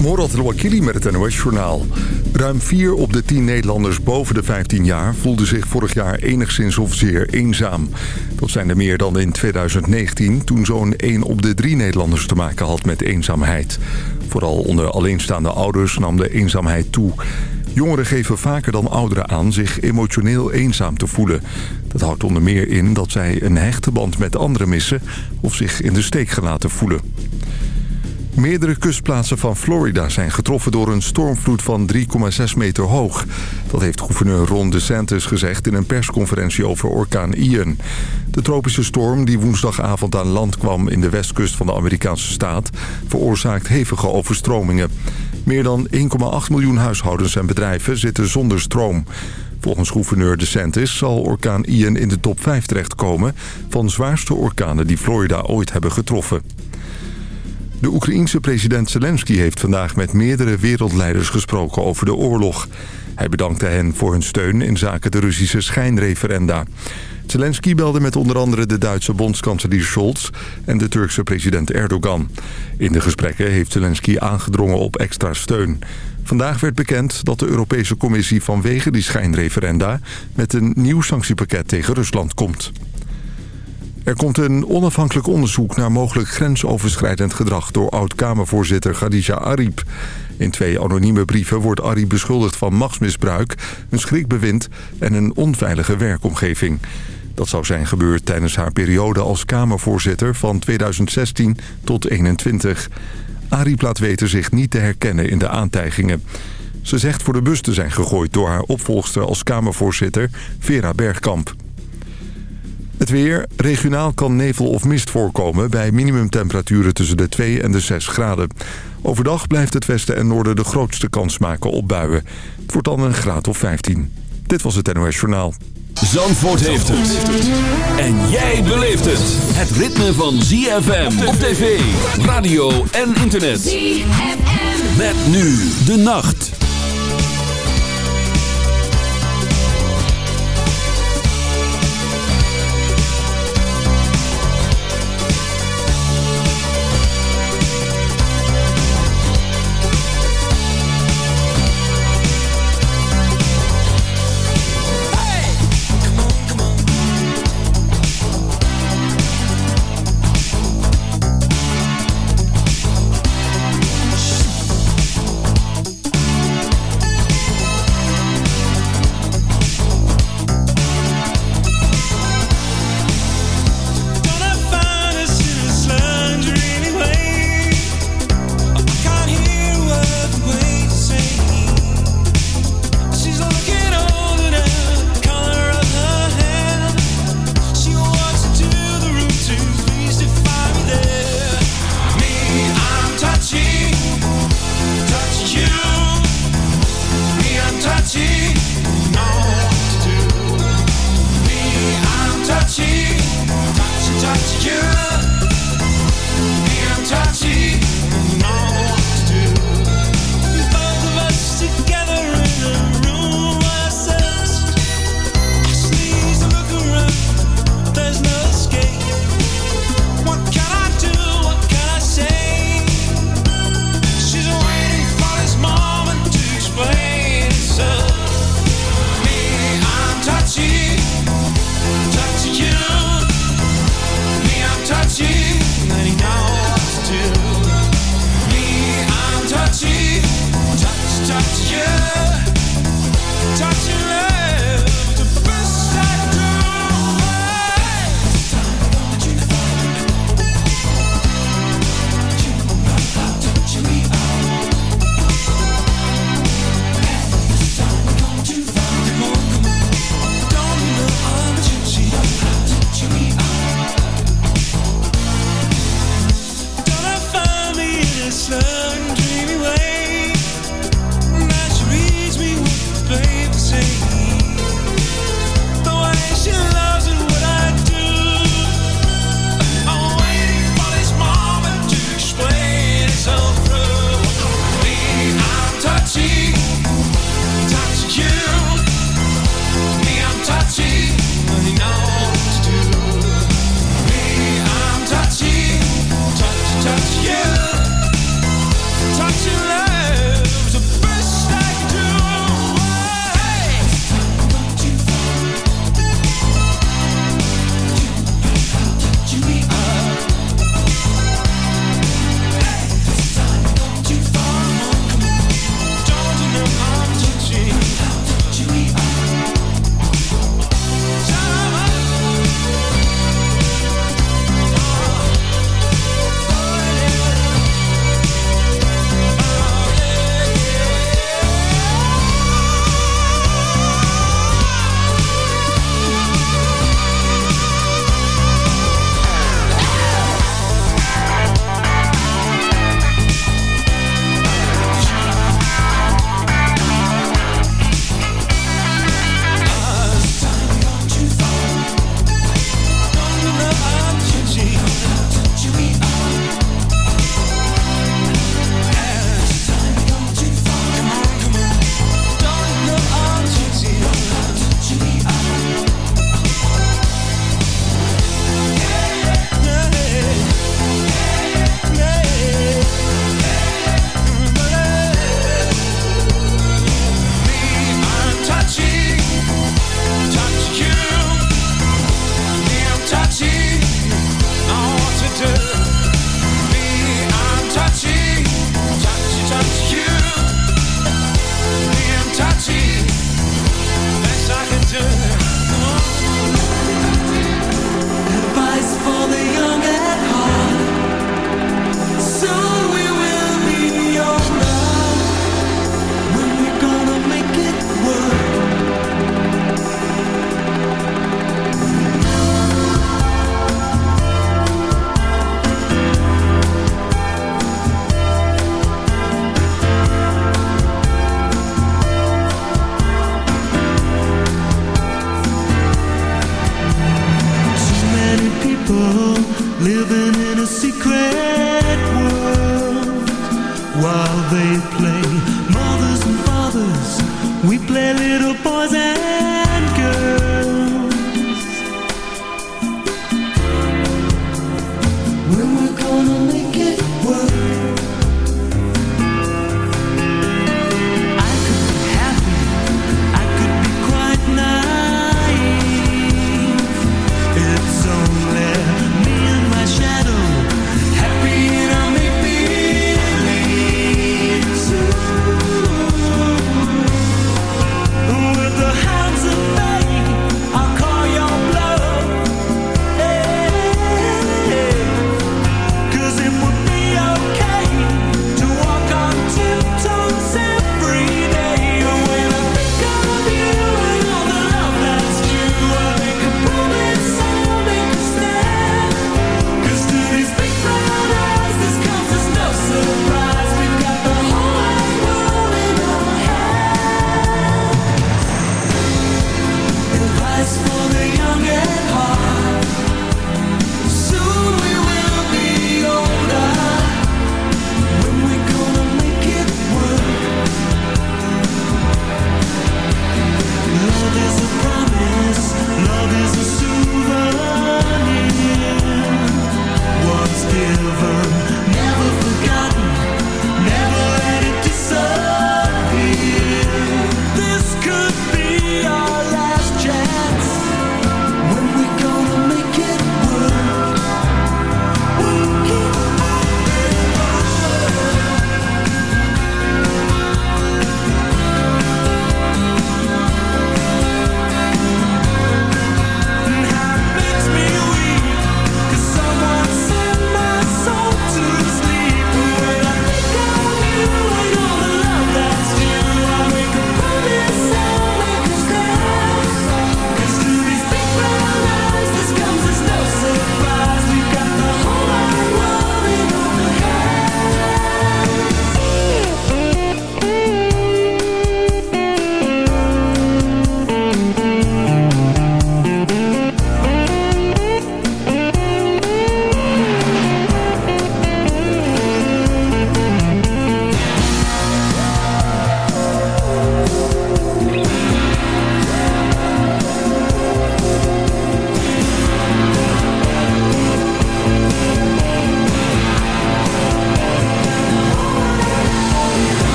Morat Rouakili met het NOS-journaal. Ruim 4 op de 10 Nederlanders boven de 15 jaar voelden zich vorig jaar enigszins of zeer eenzaam. Dat zijn er meer dan in 2019, toen zo'n 1 op de 3 Nederlanders te maken had met eenzaamheid. Vooral onder alleenstaande ouders nam de eenzaamheid toe. Jongeren geven vaker dan ouderen aan zich emotioneel eenzaam te voelen. Dat houdt onder meer in dat zij een hechte band met anderen missen... of zich in de steek gelaten voelen. Meerdere kustplaatsen van Florida zijn getroffen door een stormvloed van 3,6 meter hoog. Dat heeft gouverneur Ron DeSantis gezegd in een persconferentie over orkaan Ian. De tropische storm die woensdagavond aan land kwam in de westkust van de Amerikaanse staat... veroorzaakt hevige overstromingen. Meer dan 1,8 miljoen huishoudens en bedrijven zitten zonder stroom. Volgens gouverneur DeSantis zal orkaan Ian in de top 5 terechtkomen... van zwaarste orkanen die Florida ooit hebben getroffen. De Oekraïense president Zelensky heeft vandaag met meerdere wereldleiders gesproken over de oorlog. Hij bedankte hen voor hun steun in zaken de Russische schijnreferenda. Zelensky belde met onder andere de Duitse bondskanselier Scholz en de Turkse president Erdogan. In de gesprekken heeft Zelensky aangedrongen op extra steun. Vandaag werd bekend dat de Europese Commissie vanwege die schijnreferenda... met een nieuw sanctiepakket tegen Rusland komt. Er komt een onafhankelijk onderzoek naar mogelijk grensoverschrijdend gedrag... door oud-Kamervoorzitter Khadija Ariep. In twee anonieme brieven wordt Ariep beschuldigd van machtsmisbruik... een schrikbewind en een onveilige werkomgeving. Dat zou zijn gebeurd tijdens haar periode als Kamervoorzitter van 2016 tot 2021. Ariep laat weten zich niet te herkennen in de aantijgingen. Ze zegt voor de bus te zijn gegooid door haar opvolgster als Kamervoorzitter Vera Bergkamp. Het weer. Regionaal kan nevel of mist voorkomen bij minimumtemperaturen tussen de 2 en de 6 graden. Overdag blijft het westen en noorden de grootste kans maken op buien. Het wordt dan een graad of 15. Dit was het NOS Journaal. Zandvoort heeft het. En jij beleeft het. Het ritme van ZFM op tv, radio en internet. ZFM. Met nu de nacht.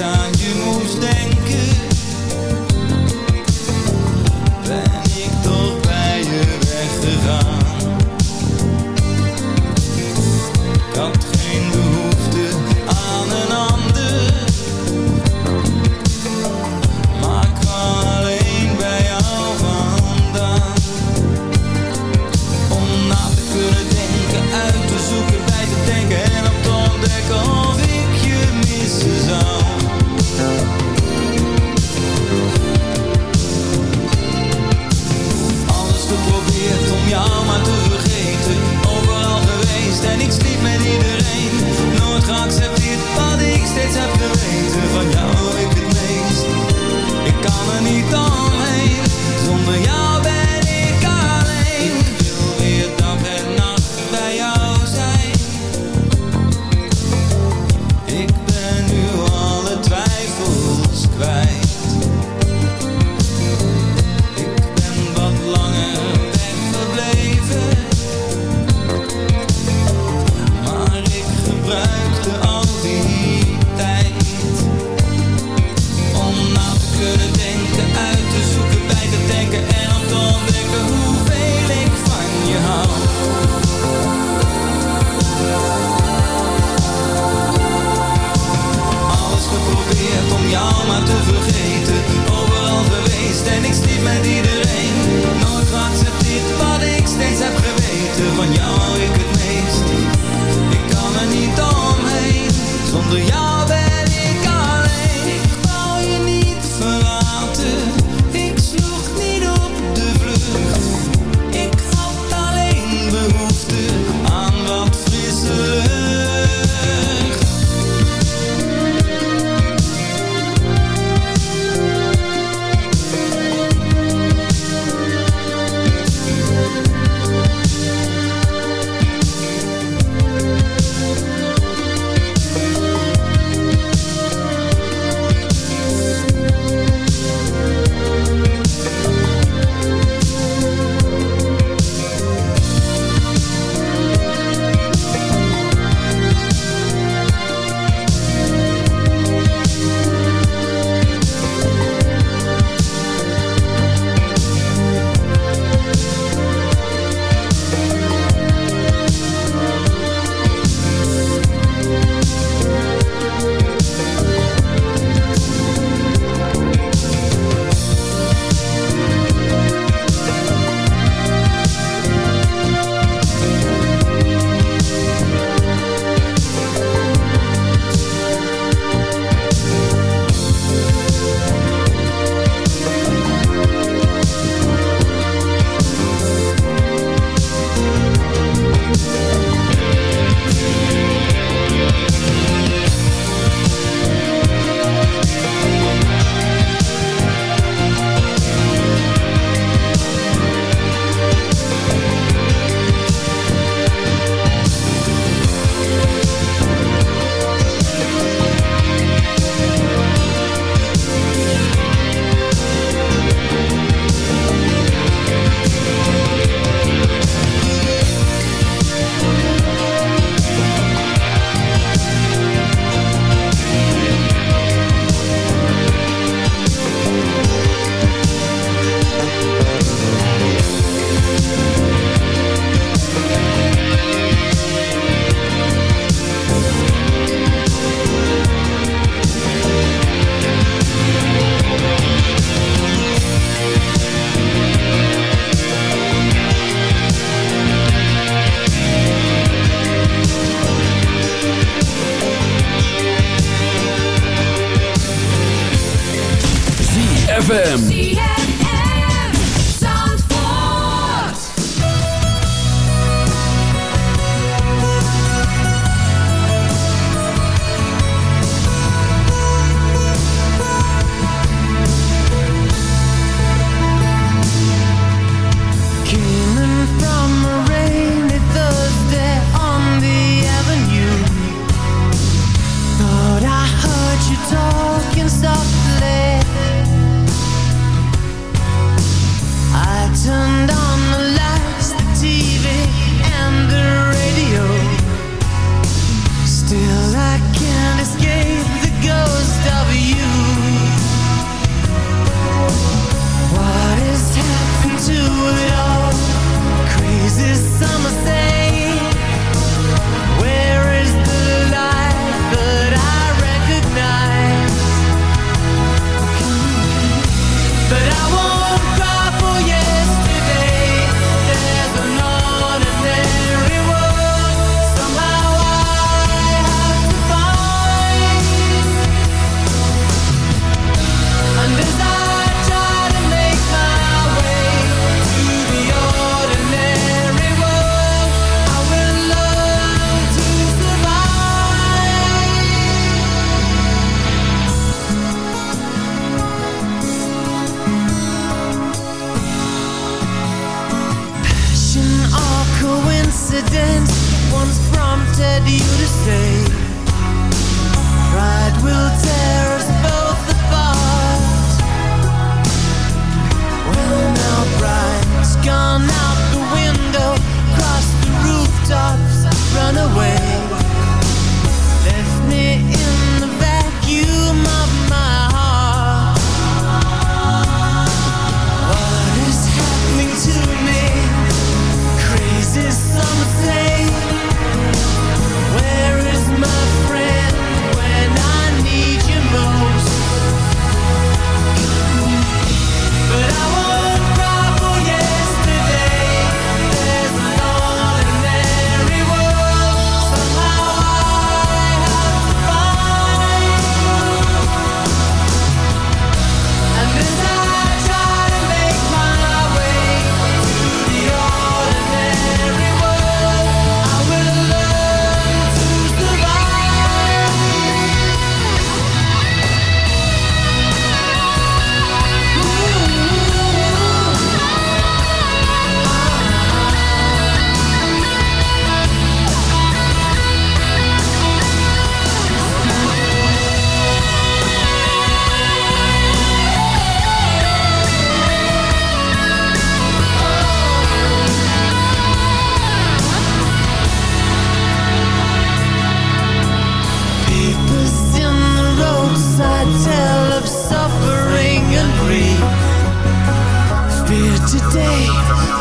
time you.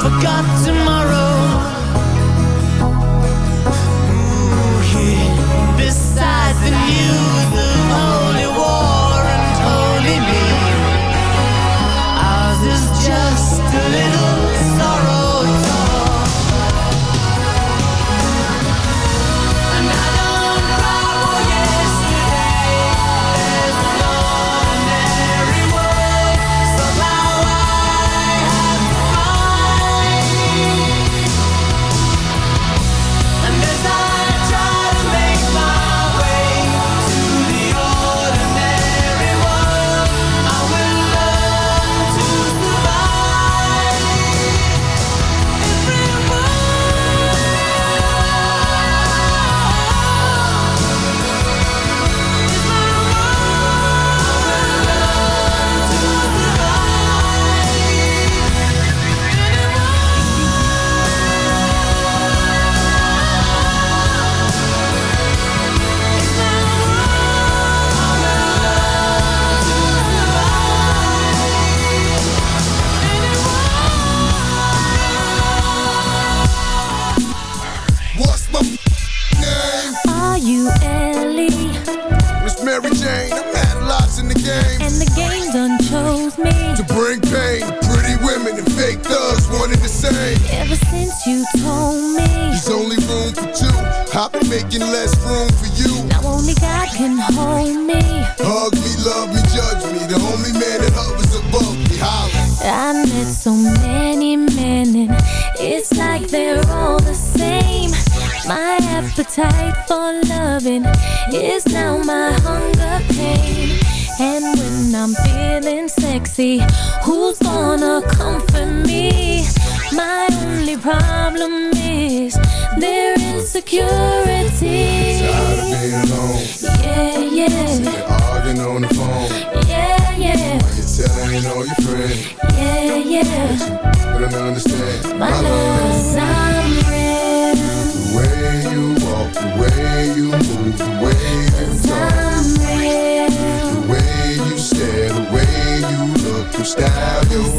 forgot they're all the same. My appetite for loving is now my hunger pain. And when I'm feeling sexy, who's gonna comfort me? My only problem is their insecurity. Tired of being alone. Yeah, yeah. Sick of arguing on the phone. Yeah, yeah. But I don't understand. My love's I'm real. The way you walk, the way you move, the way you talk. The way you stare, the way you look, your style, your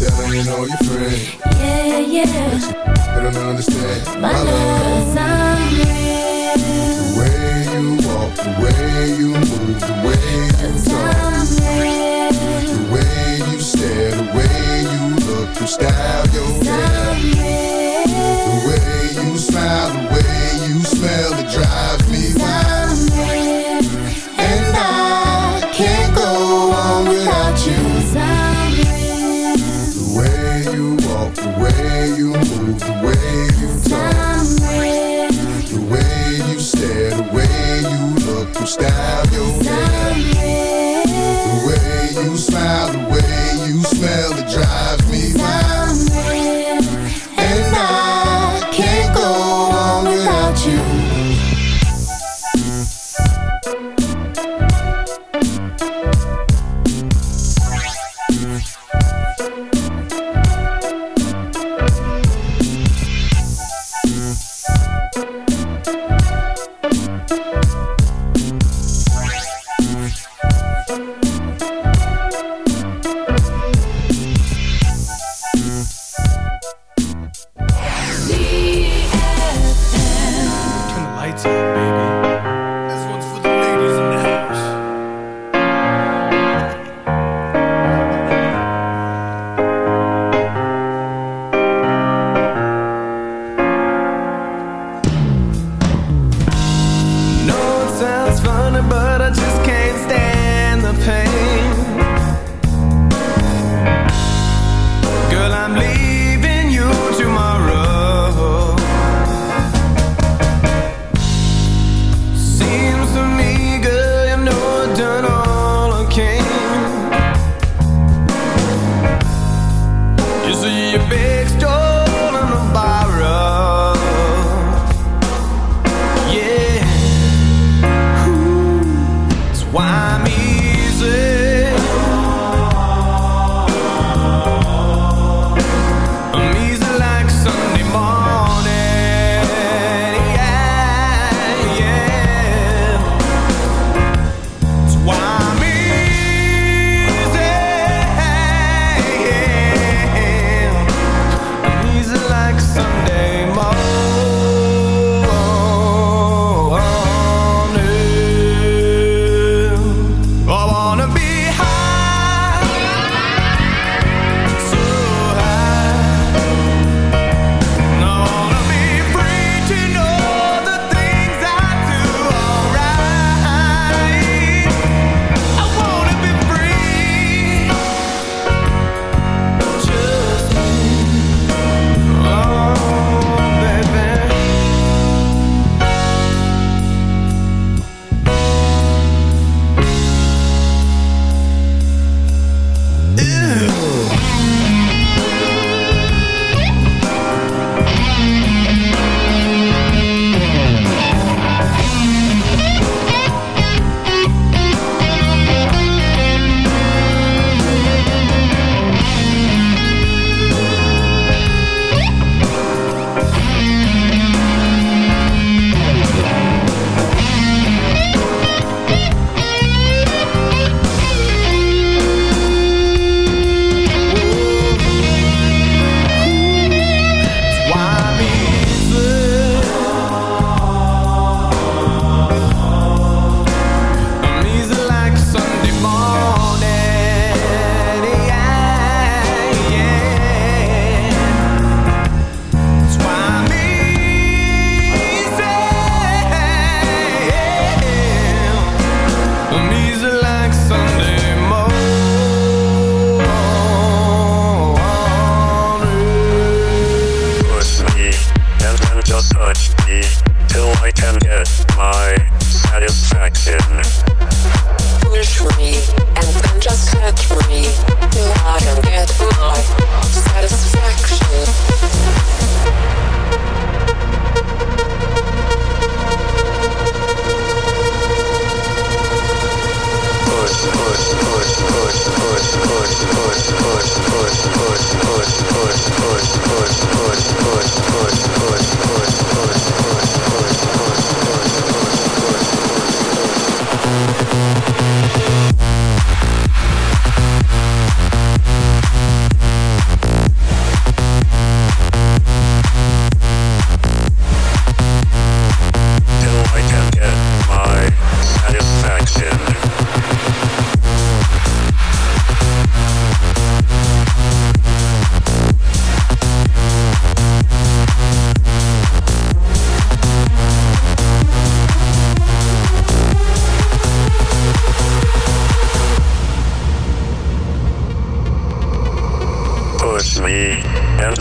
Why you telling all your friends? yeah, yeah. They don't understand My love, I'm real. The way you walk, the way you move, the way you talk, the way you stare, the way you look, your style, your hair,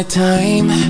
My time,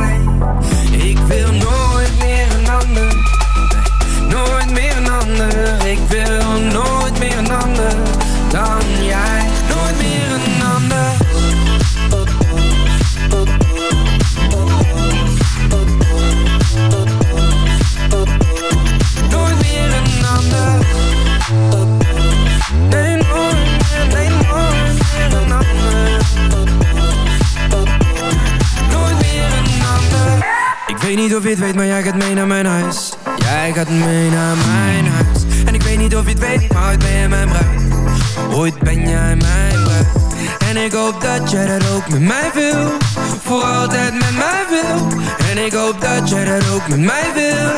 ik hoop dat jij dat ook met mij wil.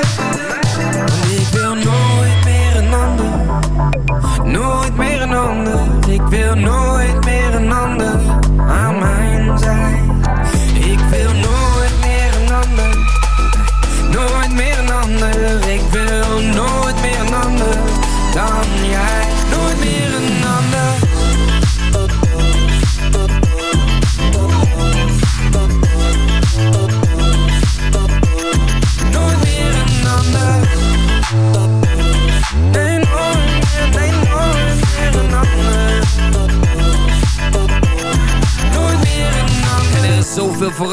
Want ik wil nooit meer een ander. Nooit meer een ander. Ik wil nooit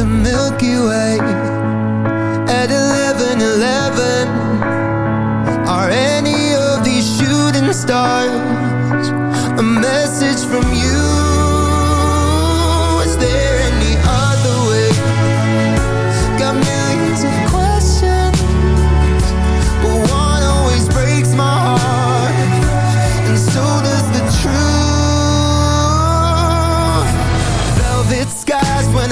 the Milky Way.